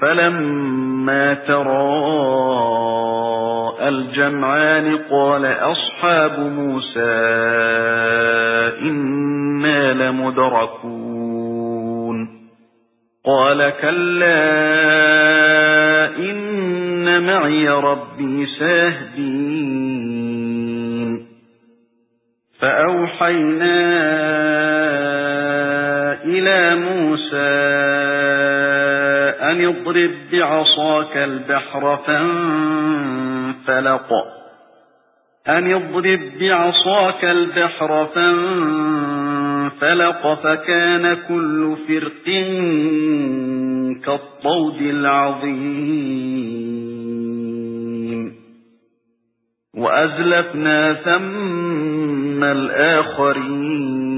فَلَمَّا تَرَاءى الْجَمْعَانِ قَالَ أَصْحَابُ مُوسَى إِنَّا لَمُدْرَكُونَ قَالَ كَلَّا إِنَّ مَعِيَ رَبِّي سَيَهْدِينِ فَأَوْحَيْنَا إِلَى مُوسَى اضرب بعصاك البحر فانفلق. أن اضرب بعصاك البحر فانفلق فكان كل فرق كالطود العظيم. وأزلفنا ثم الآخرين.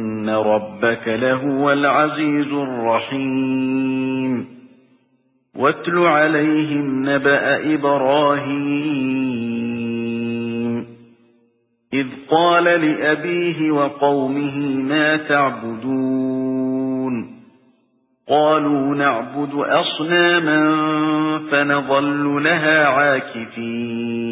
إِنَّ رَبَّكَ لَهُوَ الْعَزِيزُ الرَّحِيمُ وَاتْلُ عَلَيْهِمْ نَبَأَ إِبْرَاهِيمَ إِذْ قَالَ لِأَبِيهِ وَقَوْمِهِ مَا تَعْبُدُونَ قَالُوا نَعْبُدُ أَصْنَامًا فَنَظَلُّ لَهَا عَاكِفِينَ